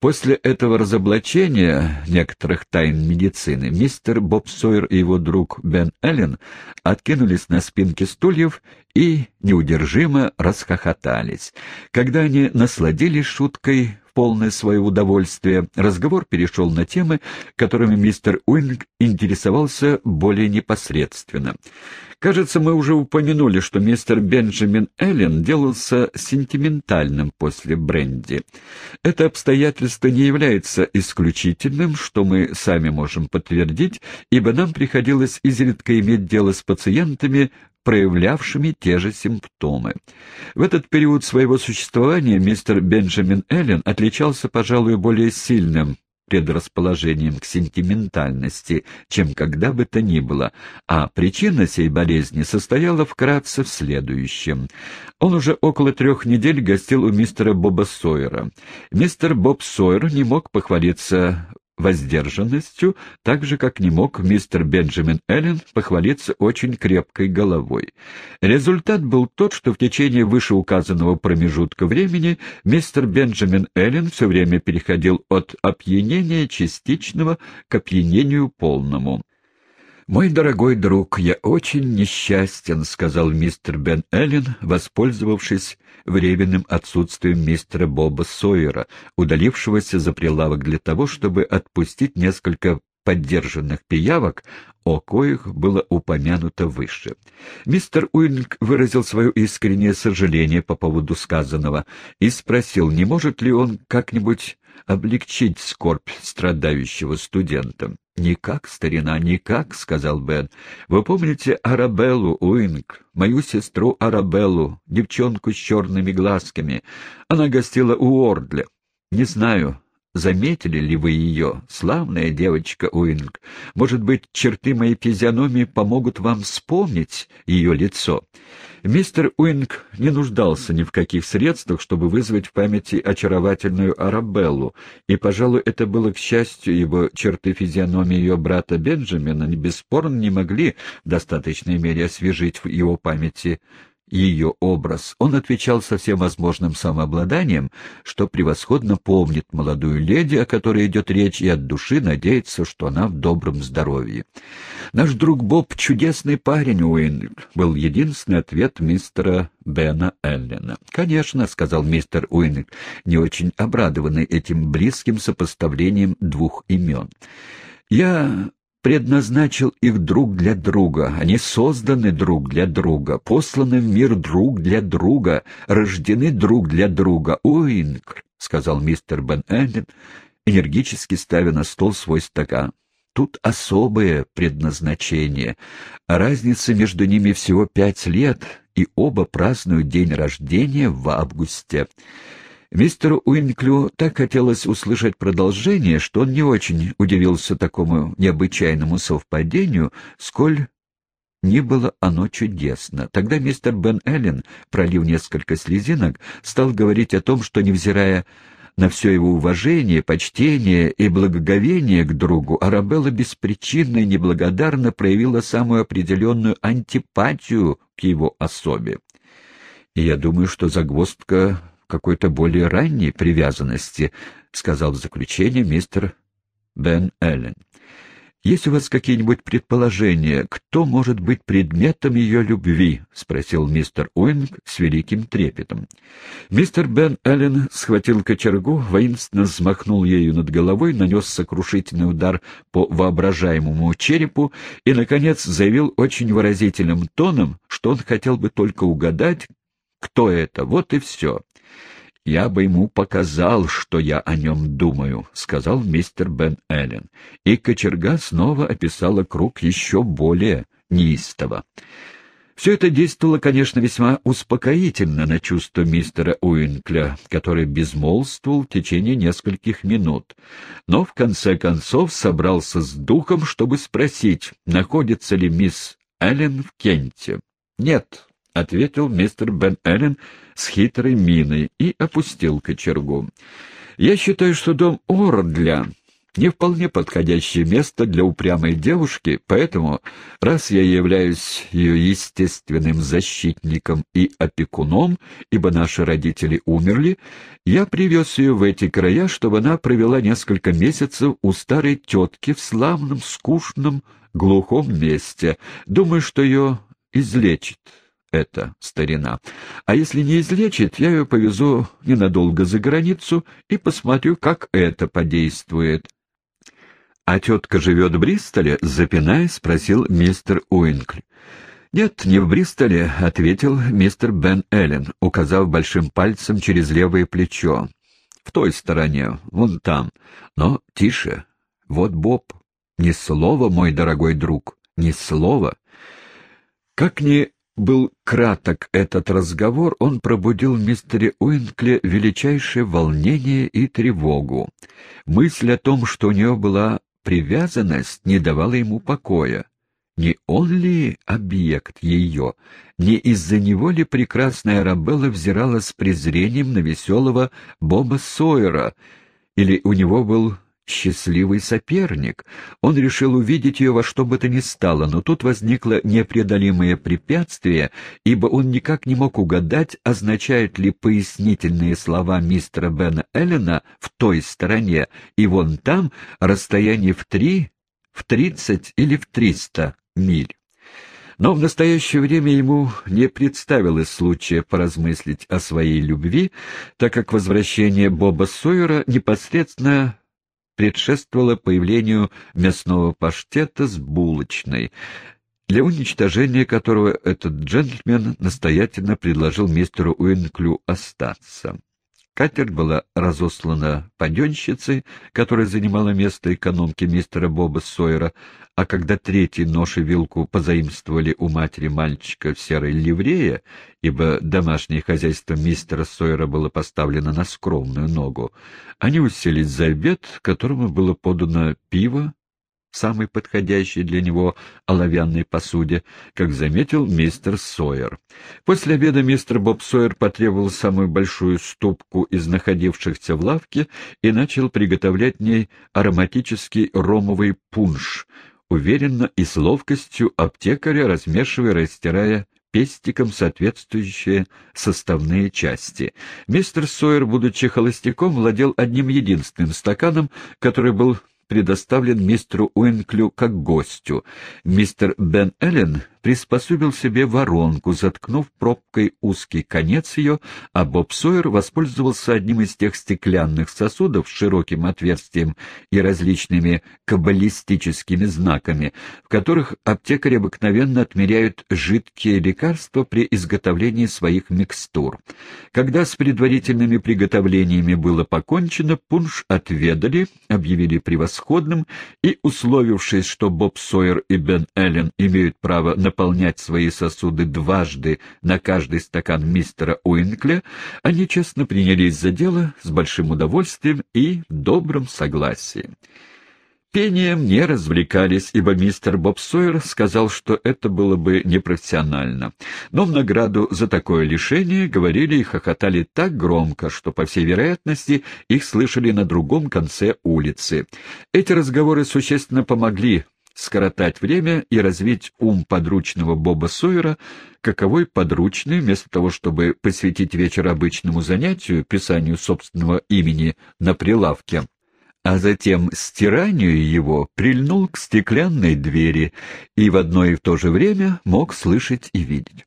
После этого разоблачения некоторых тайн медицины мистер Боб Сойер и его друг Бен Эллен откинулись на спинки стульев и неудержимо расхохотались. Когда они насладились шуткой в полное свое удовольствие, разговор перешел на темы, которыми мистер Уинг интересовался более непосредственно. Кажется, мы уже упомянули, что мистер Бенджамин Эллен делался сентиментальным после бренди. Это обстоятельство не является исключительным, что мы сами можем подтвердить, ибо нам приходилось изредка иметь дело с пациентами, проявлявшими те же симптомы. В этот период своего существования мистер Бенджамин Эллен отличался, пожалуй, более сильным предрасположением к сентиментальности, чем когда бы то ни было, а причина сей болезни состояла вкратце в следующем. Он уже около трех недель гостил у мистера Боба Сойера. Мистер Боб Сойер не мог похвалиться воздержанностью, так же, как не мог мистер Бенджамин Эллен похвалиться очень крепкой головой. Результат был тот, что в течение вышеуказанного промежутка времени мистер Бенджамин Эллен все время переходил от опьянения частичного к опьянению полному. «Мой дорогой друг, я очень несчастен», — сказал мистер Бен Эллен, воспользовавшись временным отсутствием мистера Боба Сойера, удалившегося за прилавок для того, чтобы отпустить несколько поддержанных пиявок, о коих было упомянуто выше. Мистер Уинкль выразил свое искреннее сожаление по поводу сказанного и спросил, не может ли он как-нибудь облегчить скорбь страдающего студента. «Никак, старина, никак», — сказал Бен. «Вы помните Арабеллу, Уинкль, мою сестру Арабеллу, девчонку с черными глазками? Она гостила у Уордля. Не знаю, Заметили ли вы ее? Славная девочка Уинкль. Может быть, черты моей физиономии помогут вам вспомнить ее лицо? Мистер Уинкль не нуждался ни в каких средствах, чтобы вызвать в памяти очаровательную Арабеллу, и, пожалуй, это было к счастью, его черты физиономии ее брата Бенджамина бесспорно не могли в достаточной мере освежить в его памяти ее образ, он отвечал со всем возможным самообладанием, что превосходно помнит молодую леди, о которой идет речь, и от души надеется, что она в добром здоровье. «Наш друг Боб — чудесный парень, Уинкль», — был единственный ответ мистера Бена Эллена. «Конечно», — сказал мистер Уинкль, не очень обрадованный этим близким сопоставлением двух имен. «Я предназначил их друг для друга. Они созданы друг для друга, посланы в мир друг для друга, рождены друг для друга. Уинкль, — сказал мистер Бен Эллен, энергически ставя на стол свой стакан. Тут особое предназначение. Разница между ними всего пять лет, и оба празднуют день рождения в августе. Мистеру Уинклю так хотелось услышать продолжение, что он не очень удивился такому необычайному совпадению, сколь не было оно чудесно. Тогда мистер Бен Эллен, пролив несколько слезинок, стал говорить о том, что, невзирая на все его уважение, почтение и благоговение к другу, Арабелла беспричинно и неблагодарно проявила самую определенную антипатию к его особе. И я думаю, что загвоздка какой-то более ранней привязанности, — сказал в заключение мистер Бен Эллен. «Есть у вас какие-нибудь предположения, кто может быть предметом ее любви?» — спросил мистер Уинг с великим трепетом. Мистер Бен Эллен схватил кочергу, воинственно взмахнул ею над головой, нанес сокрушительный удар по воображаемому черепу и, наконец, заявил очень выразительным тоном, что он хотел бы только угадать, кто это, вот и все. «Я бы ему показал, что я о нем думаю», — сказал мистер Бен Эллен. И кочерга снова описала круг еще более неистово. Все это действовало, конечно, весьма успокоительно на чувство мистера Уинкля, который безмолвствовал в течение нескольких минут, но в конце концов собрался с духом, чтобы спросить, находится ли мисс Эллен в Кенте. «Нет», — ответил мистер Бен Эллен с хитрой миной и опустил кочергу. «Я считаю, что дом Ордля не вполне подходящее место для упрямой девушки, поэтому, раз я являюсь ее естественным защитником и опекуном, ибо наши родители умерли, я привез ее в эти края, чтобы она провела несколько месяцев у старой тетки в славном, скучном, глухом месте. Думаю, что ее излечит это старина. А если не излечит, я ее повезу ненадолго за границу и посмотрю, как это подействует. «А тетка живет в Бристоле?» — запинаясь, спросил мистер Уинкли. «Нет, не в Бристоле», — ответил мистер Бен Эллен, указав большим пальцем через левое плечо. «В той стороне, вон там. Но тише. Вот Боб. Ни слова, мой дорогой друг, ни слова». Как ни был краток этот разговор, он пробудил в мистере Уинкле величайшее волнение и тревогу. Мысль о том, что у нее была привязанность не давала ему покоя. Не он ли объект ее? Не из-за него ли прекрасная Арабелла взирала с презрением на веселого Боба Сойера? Или у него был счастливый соперник. Он решил увидеть ее во что бы то ни стало, но тут возникло непреодолимое препятствие, ибо он никак не мог угадать, означают ли пояснительные слова мистера Бена Эллена в той стороне и вон там расстояние в три, в тридцать или в триста миль. Но в настоящее время ему не представилось случая поразмыслить о своей любви, так как возвращение Боба Сойера непосредственно предшествовало появлению мясного паштета с булочной, для уничтожения которого этот джентльмен настоятельно предложил мистеру Уинклю остаться. Катер была разослана паденщицей, которая занимала место экономки мистера Боба Сойера, а когда третий нож и вилку позаимствовали у матери мальчика в серой ливрее, ибо домашнее хозяйство мистера Сойера было поставлено на скромную ногу, они уселись за обед, которому было подано пиво, самой подходящей для него оловянной посуде, как заметил мистер Сойер. После обеда мистер Боб Сойер потребовал самую большую ступку из находившихся в лавке и начал приготовлять в ней ароматический ромовый пунш, уверенно и с ловкостью аптекаря, размешивая, растирая пестиком соответствующие составные части. Мистер Сойер, будучи холостяком, владел одним единственным стаканом, который был предоставлен мистеру Уинклю как гостю. Мистер Бен Эллен приспособил себе воронку, заткнув пробкой узкий конец ее, а Боб Сойер воспользовался одним из тех стеклянных сосудов с широким отверстием и различными каббалистическими знаками, в которых аптекари обыкновенно отмеряют жидкие лекарства при изготовлении своих микстур. Когда с предварительными приготовлениями было покончено, пунш отведали, объявили превосходным и, условившись, что Боб Сойер и Бен Эллен имеют право на наполнять свои сосуды дважды на каждый стакан мистера Уинкля, они честно принялись за дело с большим удовольствием и добрым согласием. Пением не развлекались, ибо мистер Боб Сойер сказал, что это было бы непрофессионально. Но в награду за такое лишение говорили и хохотали так громко, что, по всей вероятности, их слышали на другом конце улицы. Эти разговоры существенно помогли скоротать время и развить ум подручного Боба Сойера, каковой подручный, вместо того, чтобы посвятить вечер обычному занятию, писанию собственного имени на прилавке, а затем стиранию его прильнул к стеклянной двери и в одно и в то же время мог слышать и видеть.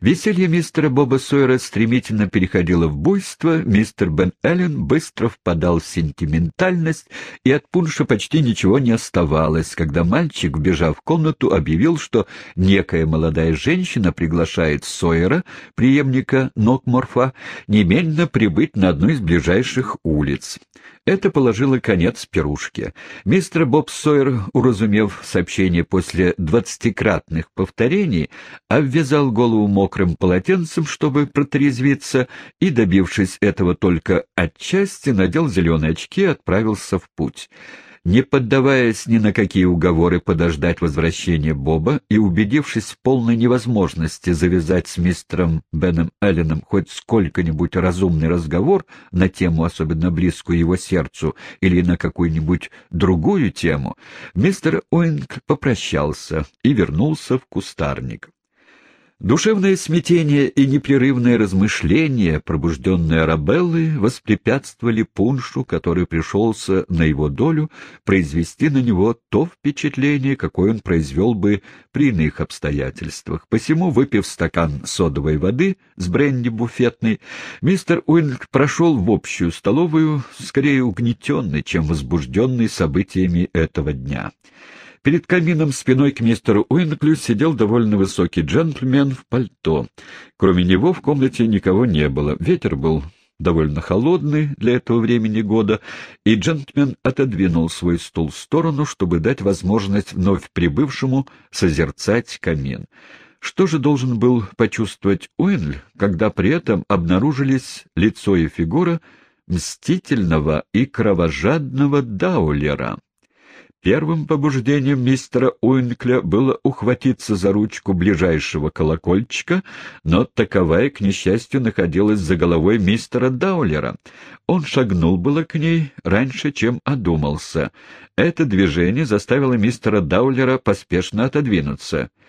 Веселье мистера Боба Сойера стремительно переходило в буйство, мистер Бен Эллен быстро впадал в сентиментальность, и от пунша почти ничего не оставалось, когда мальчик, вбежав в комнату, объявил, что некая молодая женщина приглашает Сойера, преемника Нокморфа, немедленно прибыть на одну из ближайших улиц. Это положило конец пирушке. Мистер Боб Сойер, уразумев сообщение после двадцатикратных повторений, обвязал голову мокрым полотенцем, чтобы протрезвиться, и, добившись этого только отчасти, надел зеленые очки и отправился в путь. Не поддаваясь ни на какие уговоры подождать возвращения Боба и убедившись в полной невозможности завязать с мистером Беном Элленом хоть сколько-нибудь разумный разговор на тему, особенно близкую его сердцу, или на какую-нибудь другую тему, мистер Уинг попрощался и вернулся в кустарник. Душевное смятение и непрерывное размышление, пробужденные Арабеллы, воспрепятствовали пуншу, который пришелся на его долю, произвести на него то впечатление, какое он произвел бы при иных обстоятельствах. Посему, выпив стакан содовой воды с бренди буфетной, мистер Уинг прошел в общую столовую, скорее угнетенный, чем возбужденный событиями этого дня. Перед камином спиной к мистеру Уинклю сидел довольно высокий джентльмен в пальто. Кроме него в комнате никого не было. Ветер был довольно холодный для этого времени года, и джентльмен отодвинул свой стул в сторону, чтобы дать возможность вновь прибывшему созерцать камин. Что же должен был почувствовать Уинль, когда при этом обнаружились лицо и фигура мстительного и кровожадного Даулера? Первым побуждением мистера Уинкля было ухватиться за ручку ближайшего колокольчика, но таковая, к несчастью, находилась за головой мистера Даулера. Он шагнул было к ней раньше, чем одумался. Это движение заставило мистера Даулера поспешно отодвинуться —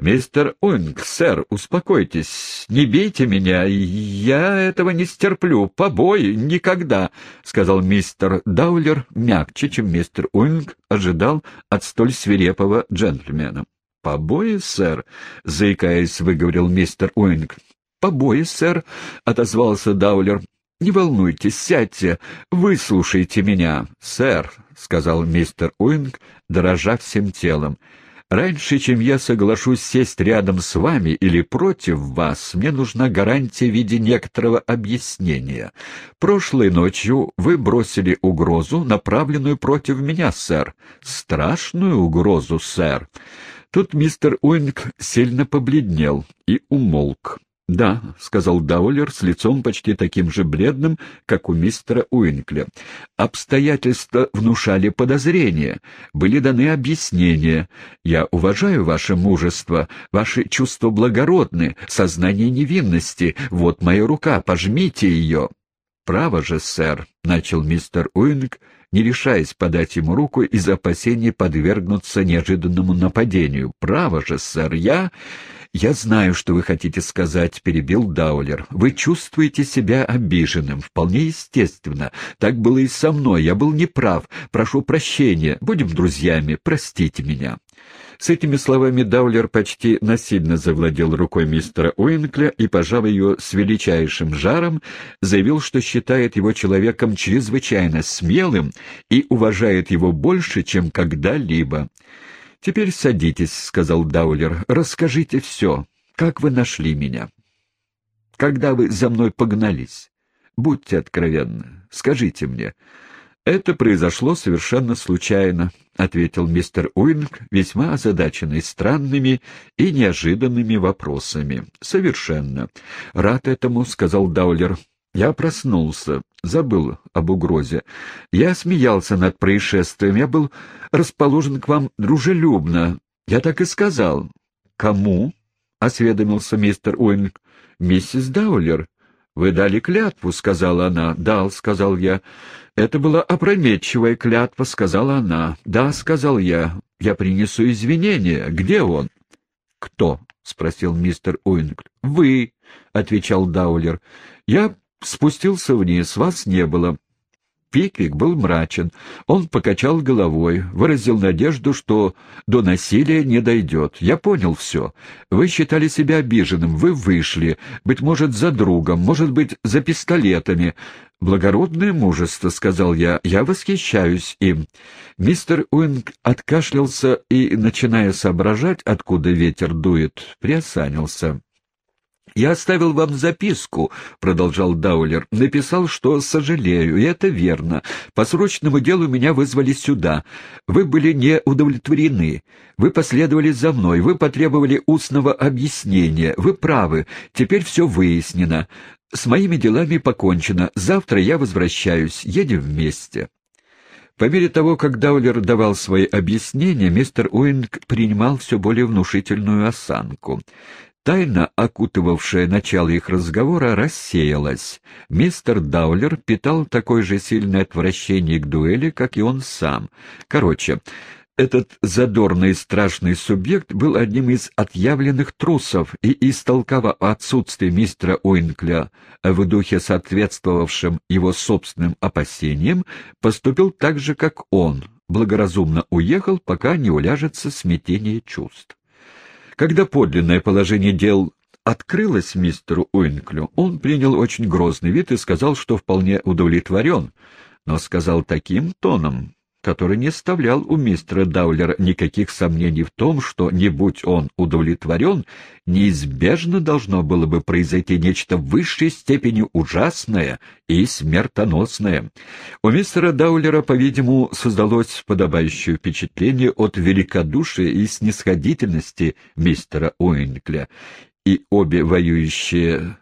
«Мистер Уинкль, сэр, успокойтесь, не бейте меня, я этого не стерплю, побои никогда», — сказал мистер Даулер мягче, чем мистер Уинкль ожидал от столь свирепого джентльмена. «Побои, сэр», — заикаясь, выговорил мистер Уинкль. «Побои, сэр», — отозвался Даулер. «Не волнуйтесь, сядьте, выслушайте меня, сэр», — сказал мистер Уинкль, дрожа всем телом. Раньше, чем я соглашусь сесть рядом с вами или против вас, мне нужна гарантия в виде некоторого объяснения. Прошлой ночью вы бросили угрозу, направленную против меня, сэр. Страшную угрозу, сэр. Тут мистер Уинг сильно побледнел и умолк. «Да», — сказал Даулер с лицом почти таким же бледным, как у мистера Уинкля. «Обстоятельства внушали подозрения, были даны объяснения. Я уважаю ваше мужество, ваши чувства благородны, сознание невинности. Вот моя рука, пожмите ее». «Право же, сэр», — начал мистер Уинг, не решаясь подать ему руку из опасения подвергнуться неожиданному нападению. «Право же, сэр, я...» «Я знаю, что вы хотите сказать», — перебил Даулер. «Вы чувствуете себя обиженным. Вполне естественно. Так было и со мной. Я был неправ. Прошу прощения. Будем друзьями. Простите меня». С этими словами Даулер почти насильно завладел рукой мистера Уинкля и, пожав ее с величайшим жаром, заявил, что считает его человеком чрезвычайно смелым и уважает его больше, чем когда-либо. «Теперь садитесь», — сказал Даулер. «Расскажите все. Как вы нашли меня? Когда вы за мной погнались? Будьте откровенны. Скажите мне». «Это произошло совершенно случайно», — ответил мистер Уинг, весьма озадаченный странными и неожиданными вопросами. «Совершенно. Рад этому», — сказал Даулер. Я проснулся, забыл об угрозе. Я смеялся над происшествием, я был расположен к вам дружелюбно. Я так и сказал. «Кому?» — осведомился мистер Уинг. «Миссис Даулер». «Вы дали клятву», — сказала она. «Дал», — сказал я. «Это была опрометчивая клятва», — сказала она. «Да», — сказал я. «Я принесу извинения. Где он?» «Кто?» — спросил мистер Уинг. «Вы», — отвечал Даулер. «Я Спустился вниз, вас не было. Пиквик был мрачен. Он покачал головой, выразил надежду, что до насилия не дойдет. Я понял все. Вы считали себя обиженным, вы вышли, быть может, за другом, может быть, за пистолетами. «Благородное мужество», — сказал я, — «я восхищаюсь им». Мистер Уинг откашлялся и, начиная соображать, откуда ветер дует, приосанился. «Я оставил вам записку», — продолжал Даулер. «Написал, что сожалею, и это верно. По срочному делу меня вызвали сюда. Вы были не удовлетворены. Вы последовали за мной, вы потребовали устного объяснения. Вы правы, теперь все выяснено. С моими делами покончено. Завтра я возвращаюсь. Едем вместе». По мере того, как Даулер давал свои объяснения, мистер Уинкль принимал все более внушительную осанку. Тайна, окутывавшая начало их разговора, рассеялась. Мистер Даулер питал такое же сильное отвращение к дуэли, как и он сам. Короче, этот задорный и страшный субъект был одним из отъявленных трусов и, истолковав отсутствие мистера Уинкля в духе, соответствовавшем его собственным опасениям, поступил так же, как он, благоразумно уехал, пока не уляжется смятение чувств. Когда подлинное положение дел открылось мистеру Уинклю, он принял очень грозный вид и сказал, что вполне удовлетворен, но сказал таким тоном, который не оставлял у мистера Даулера никаких сомнений в том, что, не будь он удовлетворен, неизбежно должно было бы произойти нечто в высшей степени ужасное и смертоносное. У мистера Даулера, по-видимому, создалось подобающее впечатление от великодушия и снисходительности мистера Уинкля, и обе воюющие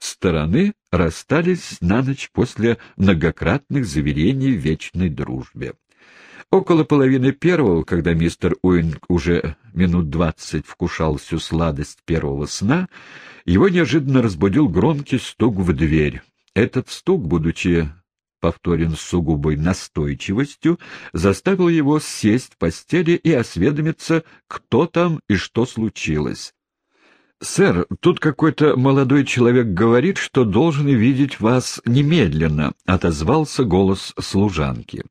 стороны расстались на ночь после многократных заверений в вечной дружбе. Около половины первого, когда мистер Уинг уже минут двадцать вкушал всю сладость первого сна, его неожиданно разбудил громкий стук в дверь. Этот стук, будучи повторен с сугубой настойчивостью, заставил его сесть в постели и осведомиться, кто там и что случилось. «Сэр, тут какой-то молодой человек говорит, что должен видеть вас немедленно», — отозвался голос служанки.